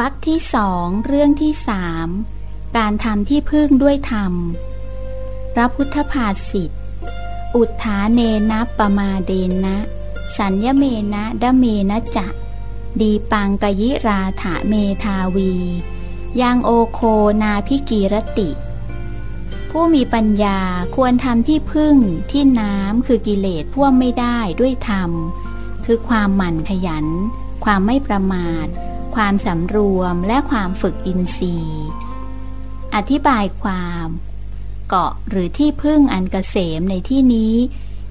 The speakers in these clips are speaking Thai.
วรรคที่สองเรื่องที่สามการทำที่พึ่งด้วยธรรม พระพุทธภาษิทตอุทธาเนนะปมาเดนะ สัญญเมนะดเมนะจะดีปังกยิราถาเมทาวี ยังโอโคนาพิกีรติ ผู้มีปัญญาควรทำที่พึ่งที่น้ำคือกิเลสพ่วมไม่ได้ด้วยธรรม คือความหมั่นขยัน ความไม่ประมาท ความสำรวมและความฝึกอินทรีย์ อธิบายความ เกาะหรือที่พึ่งอันกเกษมในที่นี้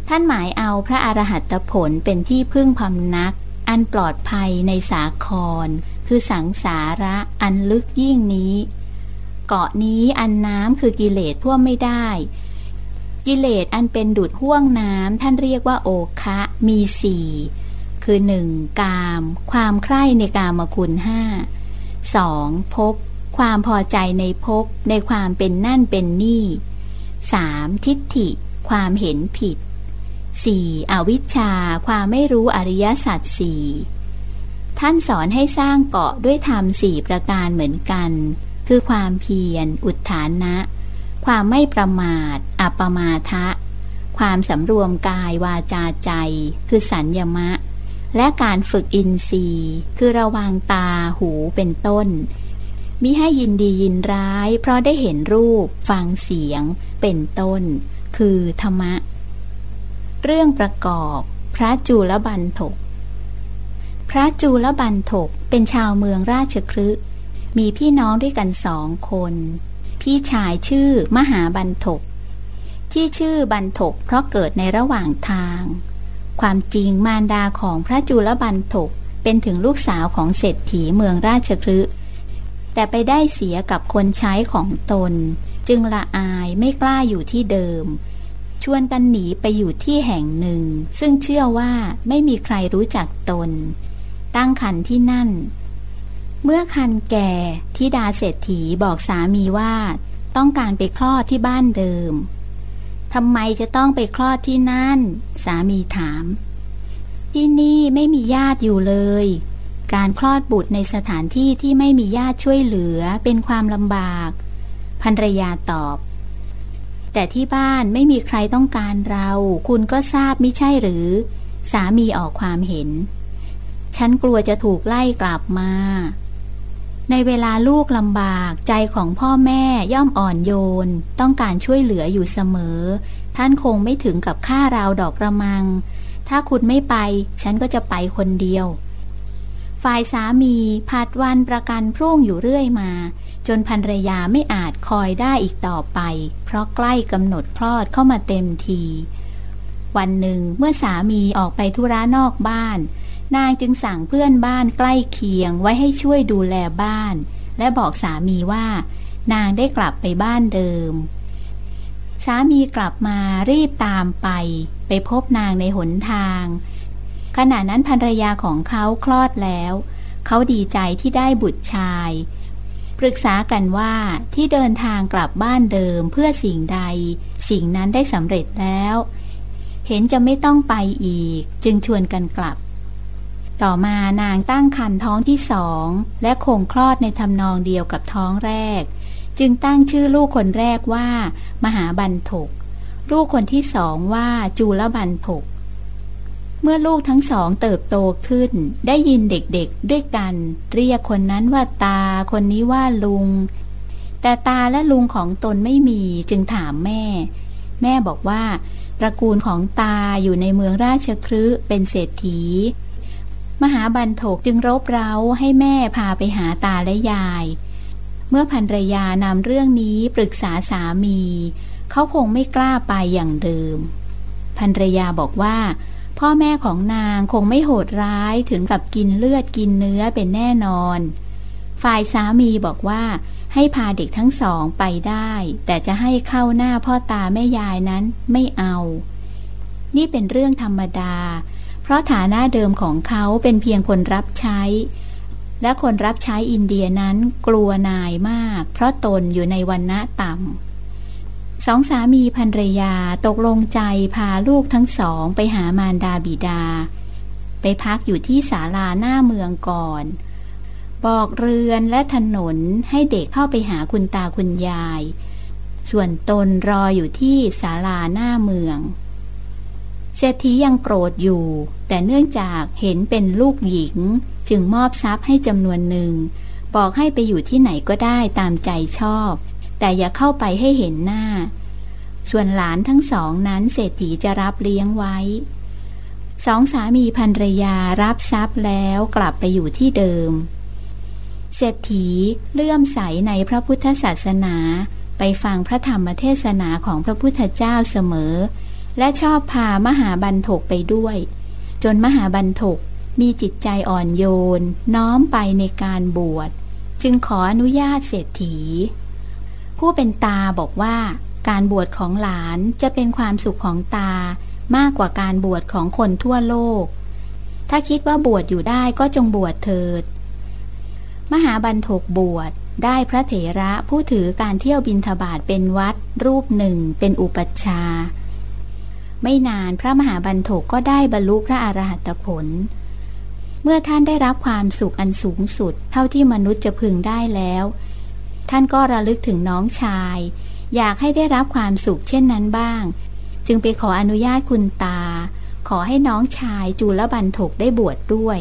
ท่านหมายเอาพระอรหัตผลเป็นที่พึ่งพำนัก อันปลอดภัยในสาคร คือสังสาระอันลึกยิ่งนี้ เกาะนี้อันน้ำคือกิเลสท่วมไม่ได้ กิเลสอันเป็นดุดห่วงน้ำท่านเรียกว่าโอคะมีสี่ คือหนึ่งกาม ความใคร่ในกามคุณห้าสองภพความพอใจในภพในความเป็นนั่นเป็นนี่ 3. ทิฏฐิ ความเห็นผิด 4. อวิชชา ความไม่รู้อริยสัจสี่ท่านสอนให้สร้างเกาะด้วยธรรมสี่ประการเหมือนกัน คือความเพียร อุทธานะ ความไม่ประมาท อัปมาทะ ความสำรวมกายวาจาใจ คือสัญญมะ และการฝึกอินทรีย์ คือระวังตาหูเป็นต้น มิให้ยินดียินร้าย เพราะได้เห็นรูป ฟังเสียง เป็นต้น คือธรรมะ เรื่องประกอบ พระจูลบันทกพระจูลบันทกเป็นชาวเมืองราชครึมีพี่น้องด้วยกันสองคน พี่ชายชื่อมหาบันทกที่ชื่อบันทกเพราะเกิดในระหว่างทาง ความจริงมารดาของพระจูลบันทกเป็นถึงลูกสาวของเศรษฐีเมืองราชครึแต่ไปได้เสียกับคนใช้ของตน จึงละอายไม่กล้าอยู่ที่เดิม ชวนกันหนีไปอยู่ที่แห่งหนึ่ง ซึ่งเชื่อว่าไม่มีใครรู้จักตน ตั้งคันที่นั่น เมื่อคันแก่ที่ดาเศรษฐีบอกสามีว่า ต้องการไปคลอดที่บ้านเดิม ทำไมจะต้องไปคลอดที่นั่น สามีถาม ที่นี่ไม่มีญาติอยู่เลย การคลอดบุตรในสถานที่ที่ไม่มีญาติช่วยเหลือเป็นความลำบากภรรยาตอบ แต่ที่บ้านไม่มีใครต้องการเรา คุณก็ทราบไม่ใช่หรือ สามีออกความเห็น ฉันกลัวจะถูกไล่กลับมา ในเวลาลูกลำบาก ใจของพ่อแม่ย่อมอ่อนโยน ต้องการช่วยเหลืออยู่เสมอ ท่านคงไม่ถึงกับค่าราวดอกระมัง ถ้าคุณไม่ไป ฉันก็จะไปคนเดียว ฝ่ายสามีผัดวันประกันพรุ่งอยู่เรื่อยมา จนภรรยาไม่อาจคอยได้อีกต่อไป เพราะใกล้กำหนดคลอดเข้ามาเต็มที วันหนึ่งเมื่อสามีออกไปธุระนอกบ้าน นางจึงสั่งเพื่อนบ้านใกล้เคียงไว้ให้ช่วยดูแลบ้าน และบอกสามีว่า นางได้กลับไปบ้านเดิม สามีกลับมารีบตามไป ไปพบนางในหนทาง ขณะนั้นภรรยาของเขาคลอดแล้ว เขาดีใจที่ได้บุตรชาย ปรึกษากันว่าที่เดินทางกลับบ้านเดิมเพื่อสิ่งใด สิ่งนั้นได้สำเร็จแล้ว เห็นจะไม่ต้องไปอีก จึงชวนกันกลับ ต่อมานางตั้งครรภ์ท้องที่สอง และคงคลอดในทำนองเดียวกับท้องแรก จึงตั้งชื่อลูกคนแรกว่า มหาบันทกลูกคนที่สองว่าจูลบันทกเมื่อลูกทั้งสองเติบโตขึ้น ได้ยินเด็กๆด้วยกัน เรียกคนนั้นว่าตา คนนี้ว่าลุง แต่ตาและลุงของตนไม่มีจึงถามแม่ แม่บอกว่าตระกูลของตาอยู่ในเมืองราชครืเป็นเศรษฐี มหาบันทกจึงรบเร้าให้แม่พาไปหาตาและยาย เมื่อภรรยานำเรื่องนี้ปรึกษาสามี เขาคงไม่กล้าไปอย่างเดิมภรรยาบอกว่า พ่อแม่ของนางคงไม่โหดร้ายถึงกับกินเลือดกินเนื้อเป็นแน่นอน ฝ่ายสามีบอกว่าให้พาเด็กทั้งสองไปได้ แต่จะให้เข้าหน้าพ่อตาแม่ยายนั้นไม่เอา นี่เป็นเรื่องธรรมดา ราะฐานะเดิมของเขาเป็นเพียงคนรับใช้ และคนรับใช้อินเดียนั้นกลัวนายมาก เพราะตนอยู่ในวันณะต่ำสองสามีภรรยาตกลงใจพาลูกทั้งสองไปหามารดาบิดา ไปพักอยู่ที่ศาลาหน้าเมืองก่อน บอกเรือนและถนนให้เด็กเข้าไปหาคุณตาคุณยาย ส่วนตนรออยู่ที่ศาลาหน้าเมือง เศรษฐียังโกรธอยู่ แต่เนื่องจากเห็นเป็นลูกหญิง จึงมอบทรัพย์ให้จำนวนหนึ่ง บอกให้ไปอยู่ที่ไหนก็ได้ตามใจชอบ แต่อย่าเข้าไปให้เห็นหน้า ส่วนหลานทั้งสองนั้นเศรษฐีจะรับเลี้ยงไว้สองสามีภรรยารับทรัพย์แล้วกลับไปอยู่ที่เดิม เศรษฐีเลื่อมใสในพระพุทธศาสนา ไปฟังพระธรรมเทศนาของพระพุทธเจ้าเสมอ และชอบพามหาบันทกไปด้วย จนมหาบันทกมีจิตใจอ่อนโยน น้อมไปในการบวช จึงขออนุญาตเศรษฐี ผู้เป็นตาบอกว่า การบวชของหลานจะเป็นความสุขของตามากกว่าการบวชของคนทั่วโลก ถ้าคิดว่าบวชอยู่ได้ก็จงบวชเถิด มหาบันทกบวชได้พระเถระผู้ถือการเที่ยวบินทบาทเป็นวัด รูปหนึ่งเป็นอุปัชฌาย์ ไม่นานพระมหาบันทกก็ได้บรรลุพระอรหัตผล เมื่อท่านได้รับความสุขอันสูงสุด เท่าที่มนุษย์จะพึงได้แล้ว ท่านก็ระลึกถึงน้องชาย อยากให้ได้รับความสุขเช่นนั้นบ้าง จึงไปขออนุญาตคุณตา ขอให้น้องชายจุลบันทกได้บวชดด้วย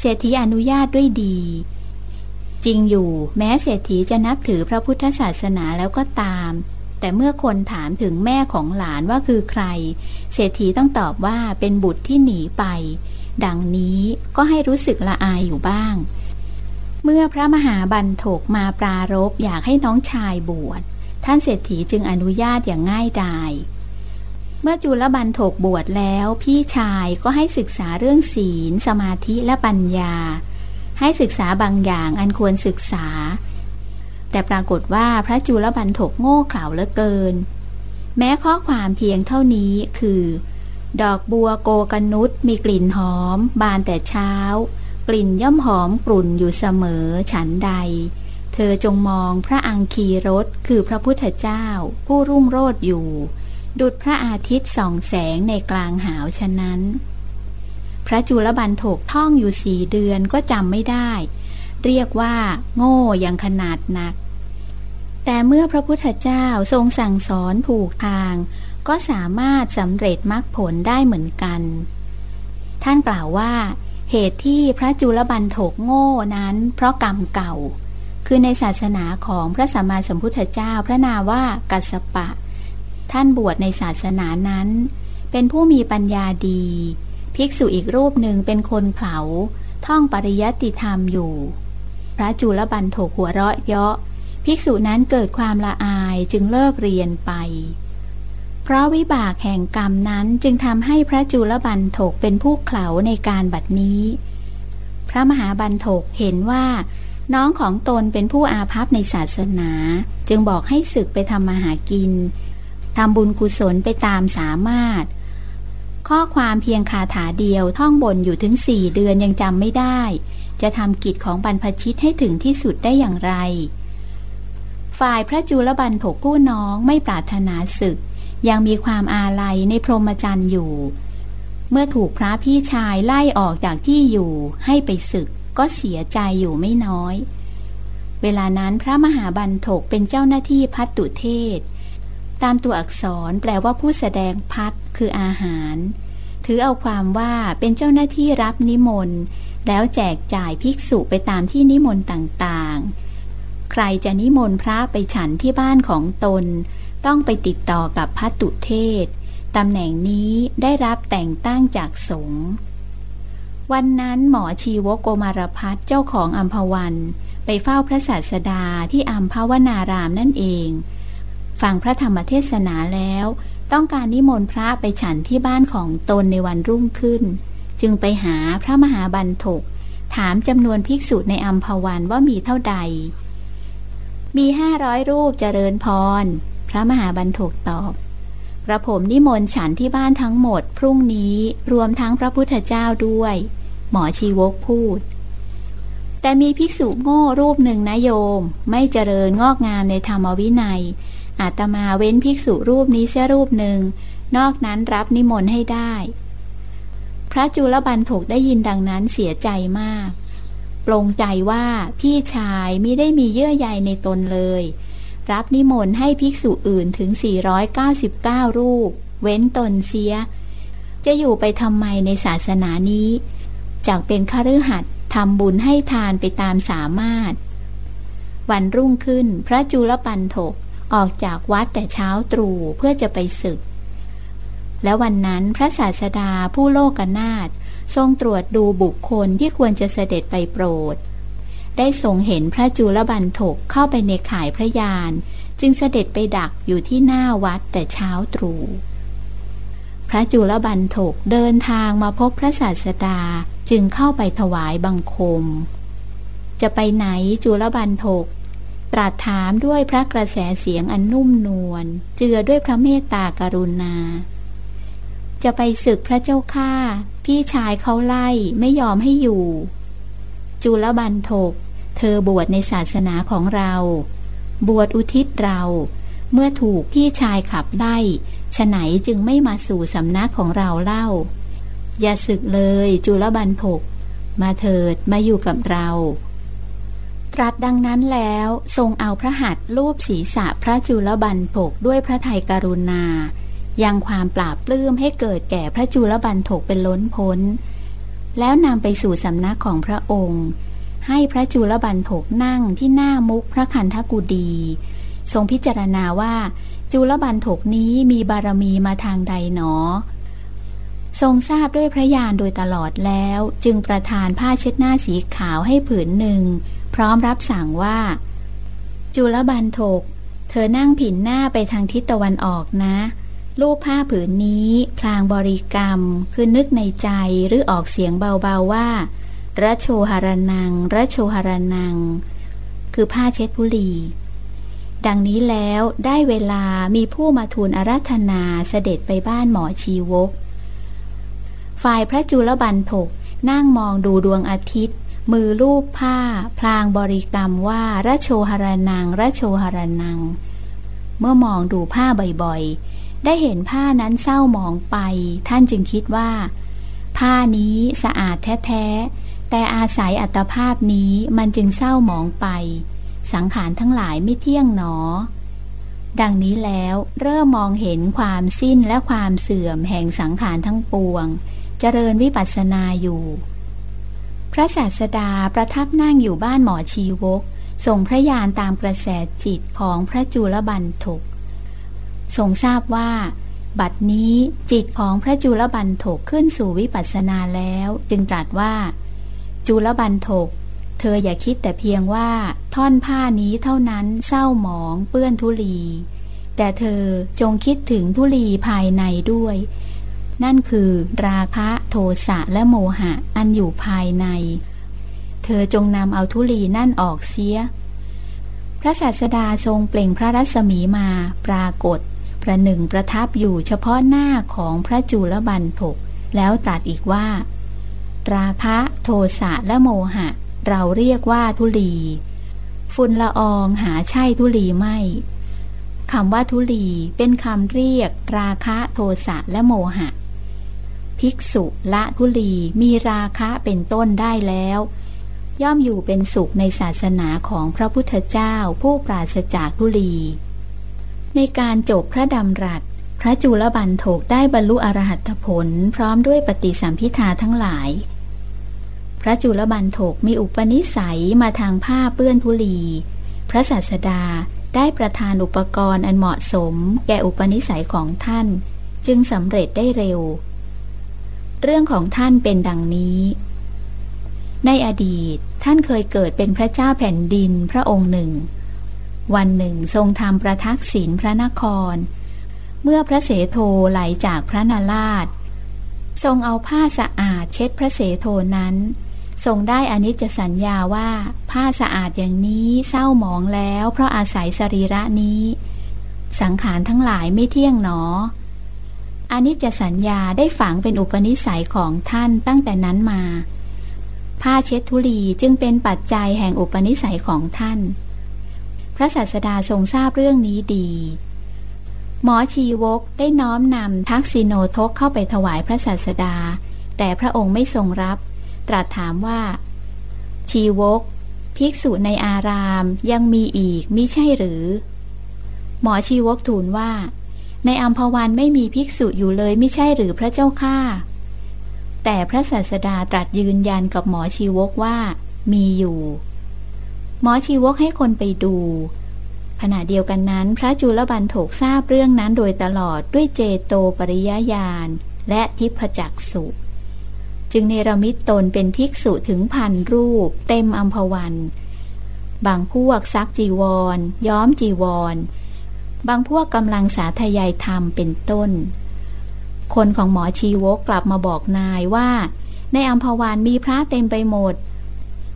เศรษฐีอนุญาตด้วยดี จริงอยู่ แม้เศรษฐีจะนับถือพระพุทธศาสนาแล้วก็ตาม แต่เมื่อคนถามถึงแม่ของหลานว่าคือใคร เศรษฐีต้องตอบว่าเป็นบุตรที่หนีไป ดังนี้ก็ให้รู้สึกละอายอยู่บ้าง เมื่อพระมหาบันทกมาปรารบอยากให้น้องชายบวช ท่านเศรษฐีจึงอนุญาตอย่างง่ายดาย เมื่อจุลบันทกบวชแล้วพี่ชายก็ให้ศึกษาเรื่องศีล สมาธิและปัญญา ให้ศึกษาบางอย่างอันควรศึกษา แต่ปรากฏว่าพระจุลบันทกโง่เขลาเหลือเกิน แม้ข้อความเพียงเท่านี้คือ ดอกบัวโกกนุษมีกลิ่นหอม บานแต่เช้า กลิ่นย่อมหอมกลุ่นอยู่เสมอฉันใด เธอจงมองพระอังคีรสคือพระพุทธเจ้า ผู้รุ่งโรจน์อยู่ ดุดพระอาทิตย์ส่องแสงในกลางหาวฉะนั้น พระจุลบันทกท่องอยู่สี่เดือนก็จำไม่ได้เรียกว่า โง่อยังขนาดหนัก แต่เมื่อพระพุทธเจ้าทรงสั่งสอนผูกทาง ก็สามารถสำเร็จมรรคผลได้เหมือนกัน ท่านกล่าวว่า เหตุที่พระจุลบันทกโง่นั้น เพราะกรรมเก่า คือในศาสนาของพระสัมมาสัมพุทธเจ้าพระนามว่ากัสสปะ ท่านบวชในศาสนานั้น เป็นผู้มีปัญญาดี ภิกษุอีกรูปหนึ่งเป็นคนเขาท่องปริยัติธรรมอยู่ พระจุลบันทกหัวเราะเยาะ ภิกษุนั้นเกิดความละอายจึงเลิกเรียนไป เพราะวิบากแห่งกรรมนั้นจึงทำให้พระจุลบันทกเป็นผู้เขลาในการบัดนี้ พระมหาบันทกเห็นว่า น้องของตนเป็นผู้อาภัพในศาสนา จึงบอกให้ศึกไปทำมาหากินทำบุญกุศลไปตามสามารถ ข้อความเพียงคาถาเดียวท่องบนอยู่ถึงสี่เดือนยังจำไม่ได้ จะทำกิจของบรรพชิตให้ถึงที่สุดได้อย่างไร ฝ่ายพระจุลบันทกผู้น้องไม่ปรารถนาศึก ยังมีความอาลัยในพรหมจรรย์อยู่ เมื่อถูกพระพี่ชายไล่ออกจากที่อยู่ให้ไปศึกก็เสียใจอยู่ไม่น้อย เวลานั้นพระมหาบันทกเป็นเจ้าหน้าที่พัตตุเทศ ตามตัวอักษรแปลว่าผู้แสดงพัดคืออาหาร ถือเอาความว่าเป็นเจ้าหน้าที่รับนิมนต์ แล้วแจกจ่ายภิกษุไปตามที่นิมนต์ต่างๆ ใครจะนิมนต์พระไปฉันที่บ้านของตน ต้องไปติดต่อกับพัตตุเทศตำแหน่งนี้ได้รับแต่งตั้งจากสงฆ์วันนั้นหมอชีวโกมารพัฒเจ้าของอัมพวันไปเฝ้าพระศาสดาที่อัมพวนารามนั่นเอง ฟังพระธรรมเทศนาแล้ว ต้องการนิมนต์พระไปฉันที่บ้านของตนในวันรุ่งขึ้น จึงไปหาพระมหาบันทก ถามจำนวนภิกษุในอัมพวันว่ามีเท่าใด มีห้าร้อยรูปเจริญพร พระมหาบันทกตอบ กระผมนิมนต์ฉันที่บ้านทั้งหมด พรุ่งนี้รวมทั้งพระพุทธเจ้าด้วย หมอชีวกพูด แต่มีภิกษุโง่รูปหนึ่งนะโยม ไม่เจริญงอกงามในธรรมวินัย อาตมาเว้นภิกษุรูปนี้เสียรูปหนึ่ง นอกนั้นรับนิมนต์ให้ได้ พระจุลบันทกได้ยินดังนั้นเสียใจมาก ปลงใจว่าพี่ชายไม่ได้มีเยื่อใยในตนเลย รับนิมนต์ให้ภิกษุอื่นถึง 499 รูป เว้นตนเสีย จะอยู่ไปทำไมในศาสนานี้ จากเป็นคฤหัสถ์ทำบุญให้ทานไปตามสามารถ วันรุ่งขึ้นพระจุลปันถกออกจากวัดแต่เช้าตรู่เพื่อจะไปศึก และวันนั้นพระศาสดาผู้โลกนาถ ทรงตรวจดูบุคคลที่ควรจะเสด็จไปโปรด ได้ทรงเห็นพระจุลบันทกเข้าไปในข่ายพระยาน จึงเสด็จไปดักอยู่ที่หน้าวัดแต่เช้าตรู่พระจุลบันทกเดินทางมาพบพระศาสดาจึงเข้าไปถวายบังคม จะไปไหนจุลบันทกตรัสถามด้วยพระกระแสเสียงอันนุ่มนวลเจือด้วยพระเมตตากรุณา จะไปศึกพระเจ้าข้า พี่ชายเขาไล่ไม่ยอมให้อยู่ จุลบันทก เธอบวชในศาสนาของเรา บวชอุทิศเรา เมื่อถูกพี่ชายขับไล่ฉไหนจึงไม่มาสู่สำนักของเราเล่า อย่าศึกเลยจุลบันทก มาเถิดมาอยู่กับเรา ตรัสดังนั้นแล้วทรงเอาพระหัตถ์รูปศีรษะพระจุลบันทกด้วยพระทัยกรุณา ยังความปราบปลื้มให้เกิดแก่พระจุลบันทกเป็นล้นพ้น แล้วนำไปสู่สำนักของพระองค์ ให้พระจุลบันทกนั่งที่หน้ามุกพระคันธกุดี ทรงพิจารณาว่า จุลบันทกนี้มีบารมีมาทางใดหนอ ทรงทราบด้วยพระญาณโดยตลอดแล้วจึงประทานผ้าเช็ดหน้าสีขาวให้ผืนหนึ่ง พร้อมรับสั่งว่า จุลบันทกเธอนั่งผินหน้าไปทางทิศตะวันออกนะ รูปผ้าผืนนี้ พลางบริกรรมคือนึกในใจหรือออกเสียงเบาๆว่าระโชหรนังระโชหรนัง คือผ้าเช็ดบุหรี่ดังนี้แล้วได้เวลามีผู้มาทูลอาราธนาเสด็จไปบ้านหมอชีวก ฝ่ายพระจุลบันทกนั่งมองดูดวงอาทิตย์ มือรูปผ้า พลางบริกรรมว่าระโชหรนังระโชหรนัง เมื่อมองดูผ้าบ่อยๆ ได้เห็นผ้านั้นเศร้าหมองไป ท่านจึงคิดว่า ผ้านี้สะอาดแท้ๆ แต่อาศัยอัตภาพนี้มันจึงเศร้าหมองไป สังขารทั้งหลายไม่เที่ยงหนอ ดังนี้แล้วเริ่มมองเห็นความสิ้นและความเสื่อมแห่งสังขารทั้งปวง เจริญวิปัสสนาอยู่ พระศาสดาประทับนั่งอยู่บ้านหมอชีวกส่งพระยานตามกระแสจิตของพระจุลบันทก ทรงทราบว่า บัดนี้จิตของพระจุลบันทกขึ้นสู่วิปัสสนาแล้ว จึงตรัสว่า จุลบันทกเธออย่าคิดแต่เพียงว่าท่อนผ้านี้เท่านั้นเศร้าหมองเปื้อนทุลี แต่เธอจงคิดถึงทุลีภายในด้วย นั่นคือราคะโทสะและโมหะอันอยู่ภายใน เธอจงนำเอาทุลีนั่นออกเสียพระศาสดาทรงเปล่งพระรัศมีมาปรากฏ ประหนึ่งประทับอยู่เฉพาะหน้าของพระจุลบันทกแล้วตรัสอีกว่า ราคะโทสะและโมหะ เราเรียกว่าทุลี ฝุ่นละอองหาใช่ทุลีไม่คำว่าทุลีเป็นคำเรียก ราคะโทสะและโมหะ ภิกษุละทุลีมีราคะเป็นต้นได้แล้ว ย่อมอยู่เป็นสุขในศาสนาของพระพุทธเจ้าผู้ปราศจากทุลี ในการจบพระดำรัส พระจุลบันโถกได้บรรลุอรหัตผล พร้อมด้วยปฏิสัมพิทาทั้งหลาย พระจุลบันโถกมีอุปนิสัยมาทางผ้าเปื้อนทุลี พระศาสดาได้ประทานอุปกรณ์อันเหมาะสม แก่อุปนิสัยของท่าน จึงสำเร็จได้เร็ว เรื่องของท่านเป็นดังนี้ ในอดีตท่านเคยเกิดเป็นพระเจ้าแผ่นดินพระองค์หนึ่ง วันหนึ่งทรงทำประทักษิณพระนคร เมื่อพระเสโทไหลจากพระนาราช ทรงเอาผ้าสะอาดเช็ดพระเสโทนั้น ทรงได้อนิจจสัญญาว่าผ้าสะอาดอย่างนี้เศร้าหมองแล้ว เพราะอาศัยสรีระนี้ สังขารทั้งหลายไม่เที่ยงหนออนิจจสัญญาได้ฝังเป็นอุปนิสัยของท่านตั้งแต่นั้นมา ผ้าเช็ดทุลีจึงเป็นปัจจัยแห่งอุปนิสัยของท่าน พระศาสดาทรงทราบเรื่องนี้ดี หมอชีวกได้น้อมนำทักษิโนทกเข้าไปถวายพระศาสดา แต่พระองค์ไม่ทรงรับ ตรัสถามว่า ชีวก ภิกษุในอารามยังมีอีกมิใช่หรือ หมอชีวกทูลว่า ในอัมพวันไม่มีภิกษุอยู่เลยไม่ใช่หรือพระเจ้าข้าแต่พระศาสดาตรัสยืนยันกับหมอชีวกว่ามีอยู่ หมอชีวกให้คนไปดู ขณะเดียวกันนั้น พระจุลบันโถกทราบเรื่องนั้นโดยตลอดด้วยเจโตปริยญาณและทิพจักสุ จึงเนรมิตตนเป็นภิกษุถึงพันรูป เต็มอัมพวัน บางพวกซักจีวร ย้อมจีวร บางพวกกำลังสาธยายธรรมเป็นต้น คนของหมอชีวกกลับมาบอกนายว่า ในอัมพวันมีพระเต็มไปหมด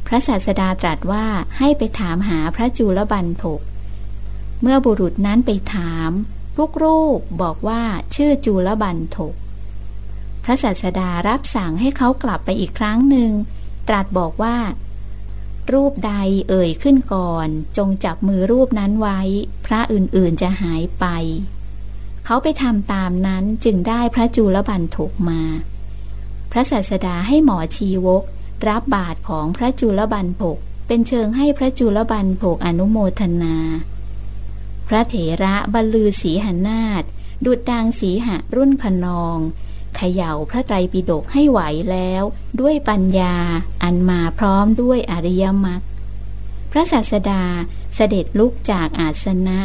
พระศาสดาตรัสว่าให้ไปถามหาพระจุลบันทกเมื่อบุรุษนั้นไปถามลูกรูปบอกว่าชื่อจุลบันทกพระศาสดารับสั่งให้เขากลับไปอีกครั้งหนึ่ง ตรัสบอกว่า รูปใดเอ่ยขึ้นก่อน จงจับมือรูปนั้นไว้ พระอื่นๆจะหายไป เขาไปทำตามนั้นจึงได้พระจุลบันถกมา พระศาสดาให้หมอชีวก รับบาทของพระจุลบันผกเป็นเชิงให้พระจุลบันผกอนุโมทนา พระเถระบรรลือสีหนาฏดุดดังสีหะรุ่นขนองเขย่าพระไตรปิฎกให้ไหวแล้ว ด้วยปัญญาอันมาพร้อมด้วยอริยมรรคพระศาสดาเสด็จลุกจากอาสนะ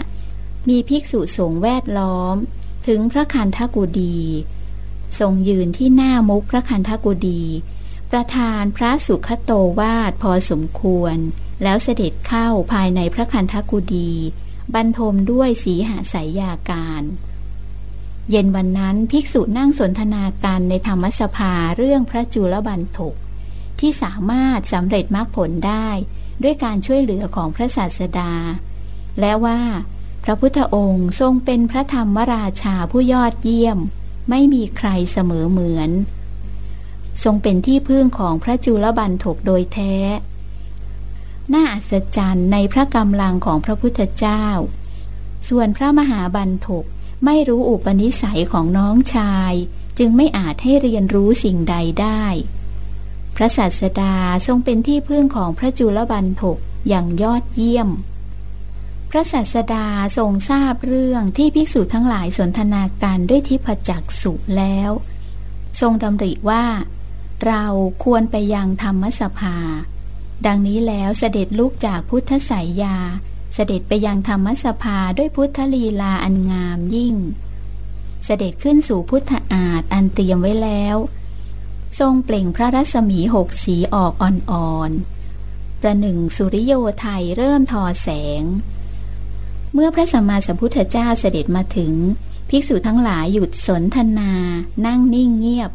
มีภิกษุสงฆ์แวดล้อม ถึงพระคันธกุดี ทรงยืนที่หน้ามุกพระคันธกุดี ประธานพระสุขโตวาดพอสมควร แล้วเสด็จเข้าภายในพระคันธกุดี บรรทมด้วยสีหาสายยาการ เย็นวันนั้นภิกษุนั่งสนทนากันในธรรมสภาเรื่องพระจุลบันทกที่สามารถสำเร็จมรรคผลได้ ด้วยการช่วยเหลือของพระศาสดา และว่า พระพุทธองค์ทรงเป็นพระธรรมราชาผู้ยอดเยี่ยม ไม่มีใครเสมอเหมือน ทรงเป็นที่พึ่งของพระจุลบันทกโดยแท้ น่าอัศจรรย์ในพระกำลังของพระพุทธเจ้า ส่วนพระมหาบันทกไม่รู้อุปนิสัยของน้องชาย จึงไม่อาจให้เรียนรู้สิ่งใดได้ พระศาสดาทรงเป็นที่พึ่งของพระจุลบันทกอย่างยอดเยี่ยม พระศาสดาทรงทราบเรื่องที่ภิกษุทั้งหลายสนทนาการด้วยทิพจักสุแล้ว ทรงดำริว่า เราควรไปยังธรรมสภา ดังนี้แล้วเสด็จลุกจากพุทธสายยา เสด็จไปยังธรรมสภาด้วยพุทธลีลาอันงามยิ่ง เสด็จขึ้นสู่พุทธอาฏอันเตรียมไว้แล้ว ทรงเปล่งพระรัศมีหกสีออกอ่อนๆ ประหนึ่งสุริโยไทยเริ่มทอแสง เมื่อพระสัมมาสัมพุทธเจ้าเสด็จมาถึง ภิกษุทั้งหลายหยุดสนทนา นั่งนิ่งเงียบ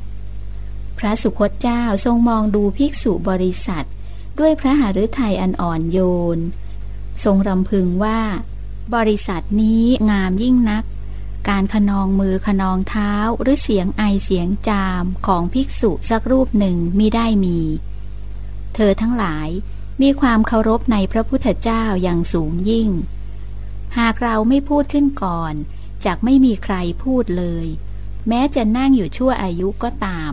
พระสุคตเจ้าทรงมองดูภิกษุบริษัท ด้วยพระหฤทัยอันอ่อนโยน ทรงรำพึงว่า บริษัทนี้งามยิ่งนัก การขนองมือขนองเท้าหรือเสียงไอเสียงจามของภิกษุสักรูปหนึ่งมิได้มี เธอทั้งหลายมีความเคารพในพระพุทธเจ้าอย่างสูงยิ่ง หากเราไม่พูดขึ้นก่อนจากไม่มีใครพูดเลย แม้จะนั่งอยู่ชั่วอายุก็ตาม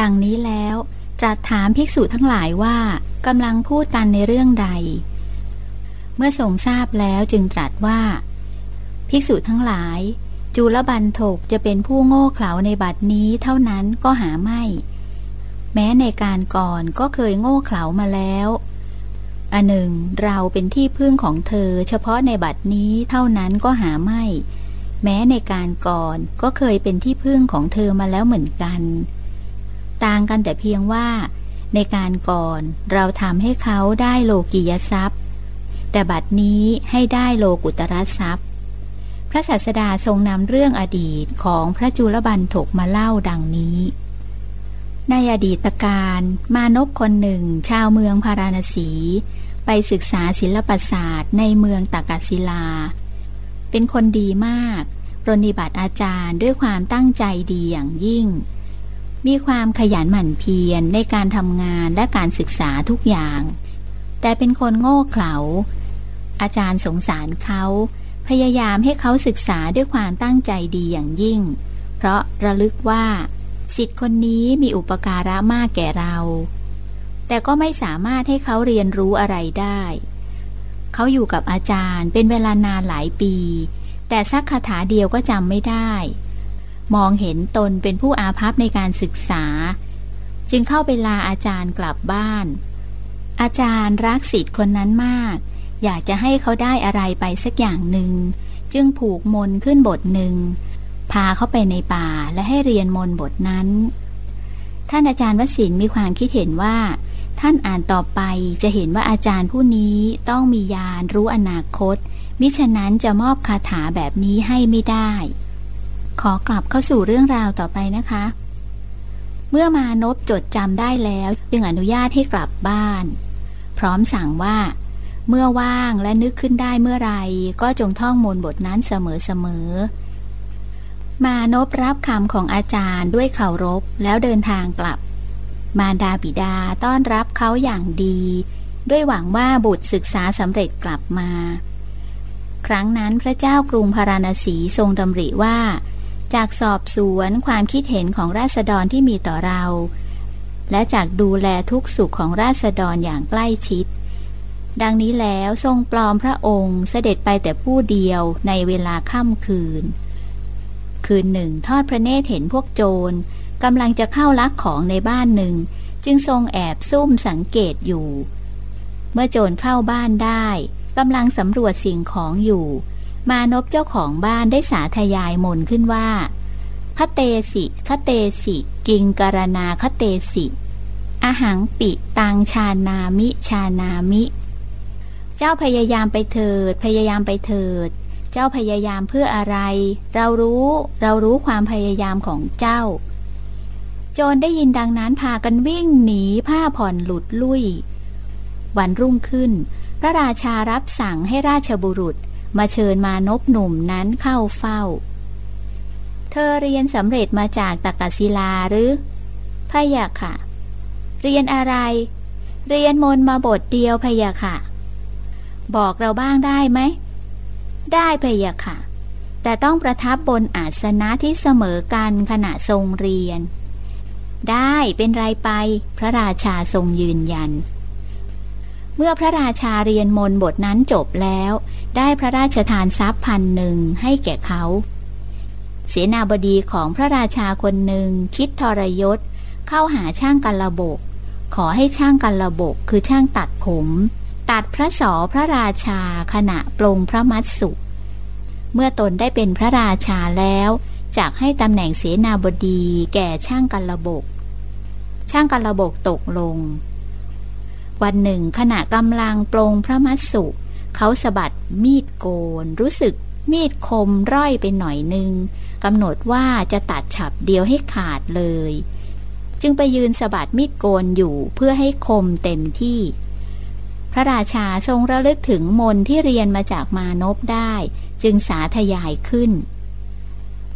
ดังนี้แล้วตรัสถามภิกษุทั้งหลายว่ากำลังพูดกันในเรื่องใด เมื่อทรงทราบแล้วจึงตรัสว่า ภิกษุทั้งหลาย จุลบันทกจะเป็นผู้โง่เขลาในบัดนี้เท่านั้นก็หาไม่ แม้ในการก่อนก็เคยโง่เขลามาแล้วอันหนึ่งเราเป็นที่พึ่งของเธอ เฉพาะในบัดนี้เท่านั้นก็หาไม่ แม้ในการก่อนก็เคยเป็นที่พึ่งของเธอมาแล้วเหมือนกัน ต่างกันแต่เพียงว่า ในการก่อนเราทำให้เขาได้โลกียทรัพย์ แต่บัดนี้ให้ได้โลกุตระทรัพย์ พระศาสดาทรงนำเรื่องอดีตของพระจุลบันถกมาเล่าดังนี้ ในอดีตการมานพคนหนึ่ง ชาวเมืองพาราณสี ไปศึกษาศิลปศาสตร์ในเมืองตากศิลา เป็นคนดีมากปรนิบัติอาจารย์ด้วยความตั้งใจดีอย่างยิ่ง มีความขยันหมั่นเพียรในการทำงานและการศึกษาทุกอย่าง แต่เป็นคนโง่เขลา อาจารย์สงสารเขา พยายามให้เขาศึกษาด้วยความตั้งใจดีอย่างยิ่ง เพราะระลึกว่าสิทธิ์คนนี้มีอุปการะมากแก่เรา แต่ก็ไม่สามารถให้เขาเรียนรู้อะไรได้ เขาอยู่กับอาจารย์เป็นเวลานานหลายปี แต่สักคาถาเดียวก็จำไม่ได้ มองเห็นตนเป็นผู้อาภัพในการศึกษา จึงเข้าไปลาอาจารย์กลับบ้าน อาจารย์รักสิทธิ์คนนั้นมาก อยากจะให้เขาได้อะไรไปสักอย่างหนึ่ง จึงผูกมนขึ้นบทหนึ่ง พาเขาไปในป่าและให้เรียนมนบทนั้น ท่านอาจารย์วสินมีความคิดเห็นว่า ท่านอ่านต่อไปจะเห็นว่าอาจารย์ผู้นี้ต้องมียานรู้อนาคตมิฉะนั้นจะมอบคาถาแบบนี้ให้ไม่ได้ ขอกลับเข้าสู่เรื่องราวต่อไปนะคะ เมื่อมานพจดจำได้แล้ว จึงอนุญาตให้กลับบ้าน พร้อมสั่งว่า เมื่อว่างและนึกขึ้นได้เมื่อไรก็จงท่องมนบทนั้นเสมอๆมานพรับคำของอาจารย์ด้วยเคารพแล้วเดินทางกลับ มารดาบิดาต้อนรับเขาอย่างดี ด้วยหวังว่าบุตรศึกษาสำเร็จกลับมา ครั้งนั้นพระเจ้ากรุงพาราณสีทรงดำริว่า จากสอบสวนความคิดเห็นของราษฎรที่มีต่อเรา และจากดูแลทุกสุขของราษฎรอย่างใกล้ชิด ดังนี้แล้วทรงปลอมพระองค์เสด็จไปแต่ผู้เดียวในเวลาค่ำคืน คืนหนึ่งทอดพระเนตรเห็นพวกโจรกำลังจะเข้าลักของในบ้านหนึ่ง จึงทรงแอบซุ่มสังเกตอยู่ เมื่อโจรเข้าบ้านได้กำลังสำรวจสิ่งของอยู่ มานพเจ้าของบ้านได้สาธยายมนขึ้นว่า คเตสิคเตสิ กิงกรณาคเตสิอาหังปิตังชานามิชานามิ เจ้าพยายามไปเถิด พยายามไปเถิด เจ้าพยายามเพื่ออะไร เรารู้ เรารู้ความพยายามของเจ้าจรได้ยินดังนั้นพากันวิ่งหนีผ้าผ่อนหลุดลุ่ย วันรุ่งขึ้น พระราชารับสั่งให้ราชบุรุษ มาเชิญมานพหนุ่มนั้นเข้าเฝ้า เธอเรียนสำเร็จมาจากตักศิลาหรือพะยะค่ะ เรียนอะไร เรียนมนมาบทเดียวพะยะค่ะ บอกเราบ้างได้ไหม ได้พะยะค่ะ แต่ต้องประทับบนอาสนะที่เสมอกันขณะทรงเรียน ได้เป็นไรไป พระราชาทรงยืนยัน เมื่อพระราชาเรียนมนบทนั้นจบแล้ว ได้พระราชทานทรัพย์พันหนึ่งให้แก่เขา เสนาบดีของพระราชาคนหนึ่งคิดทรยศ เข้าหาช่างกันระบก ขอให้ช่างกันระบกคือช่างตัดผม ตัดพระสอพระราชาขณะปลงพระมัสสุเมื่อตนได้เป็นพระราชาแล้วจากให้ตำแหน่งเสนาบดีแก่ช่างกันระบก ช่างกันระบกตกลง วันหนึ่งขณะกำลังปรงพระมัสสุ เขาสะบัดมีดโกน รู้สึกมีดคมร่อยไปหน่อยหนึ่งกำหนดว่าจะตัดฉับเดียวให้ขาดเลย จึงไปยืนสะบัดมีดโกนอยู่เพื่อให้คมเต็มที่ พระราชาทรงระลึกถึงมนที่เรียนมาจากมานพได้ จึงสาธยายขึ้น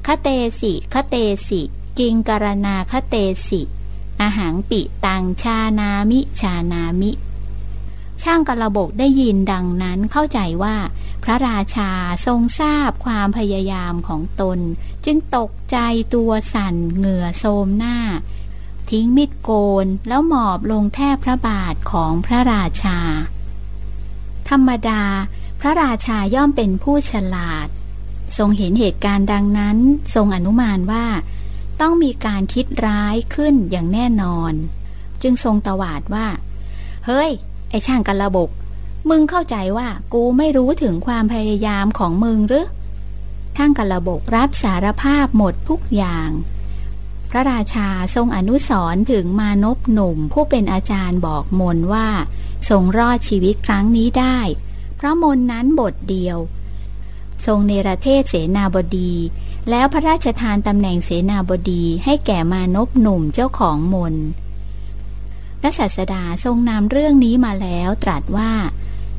คเตสิคเตสิ กิงกรณาคเตสิอาหางปิตังชานามิชานามิ ช่างกระบกได้ยินดังนั้นเข้าใจว่า พระราชาทรงทราบความพยายามของตน จึงตกใจตัวสั่นเหงื่อโทมหน้า ทิ้งมิดโกนแล้วหมอบลงแทบพระบาทของพระราชา ธรรมดา พระราชาย่อมเป็นผู้ฉลาด ทรงเห็นเหตุการณ์ดังนั้น ทรงอนุมานว่า ต้องมีการคิดร้ายขึ้นอย่างแน่นอน จึงทรงตวาดว่า เฮ้ย ไอช่างกันระบก มึงเข้าใจว่ากูไม่รู้ถึงความพยายามของมึงหรือช่างกันระบกรับสารภาพหมดทุกอย่าง พระราชาทรงอนุสรถึงมานพหนุ่มผู้เป็นอาจารย์บอกมนว่า ทรงรอดชีวิตครั้งนี้ได้ เพราะมนนั้นบทเดียว ทรงเนรเทศเสนาบดี แล้วพระราชทานตำแหน่งเสนาบดีให้แก่มานพหนุ่มเจ้าของมน พระศาสดาทรงนำเรื่องนี้มาแล้วตรัสว่า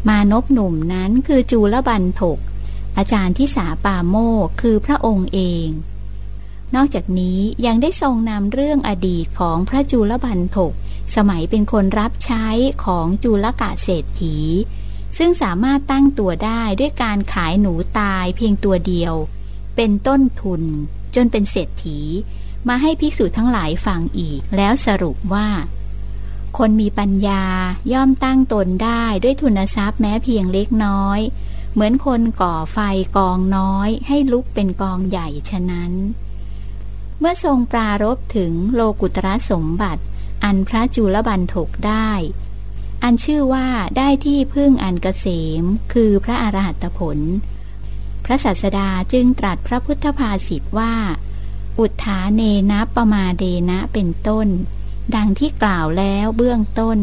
มานพหนุ่มนั้นคือจูลบันทกอาจารย์ที่สาปาโมกคือพระองค์เอง นอกจากนี้ยังได้ทรงนำเรื่องอดีตของพระจูลบันทกสมัยเป็นคนรับใช้ของจูลกะเศรษฐี ซึ่งสามารถตั้งตัวได้ด้วยการขายหนูตายเพียงตัวเดียว เป็นต้นทุน จนเป็นเศรษฐี มาให้ภิกษุทั้งหลายฟังอีกแล้วสรุปว่า คนมีปัญญาย่อมตั้งตนได้ด้วยทุนทรัพย์แม้เพียงเล็กน้อย เหมือนคนก่อไฟกองน้อย ให้ลุกเป็นกองใหญ่ฉะนั้น เมื่อทรงปรารบถึงโลกุตรสมบัติ อันพระจุลบันทกได้ อันชื่อว่าได้ที่พึ่งอันเกษม คือพระอรหัตผล พระสัสดาจึงตรัสพระพุทธภาษิตว่า อุทธาเนนะประมาเดนะเป็นต้น ดังที่กล่าวแล้วเบื้องต้น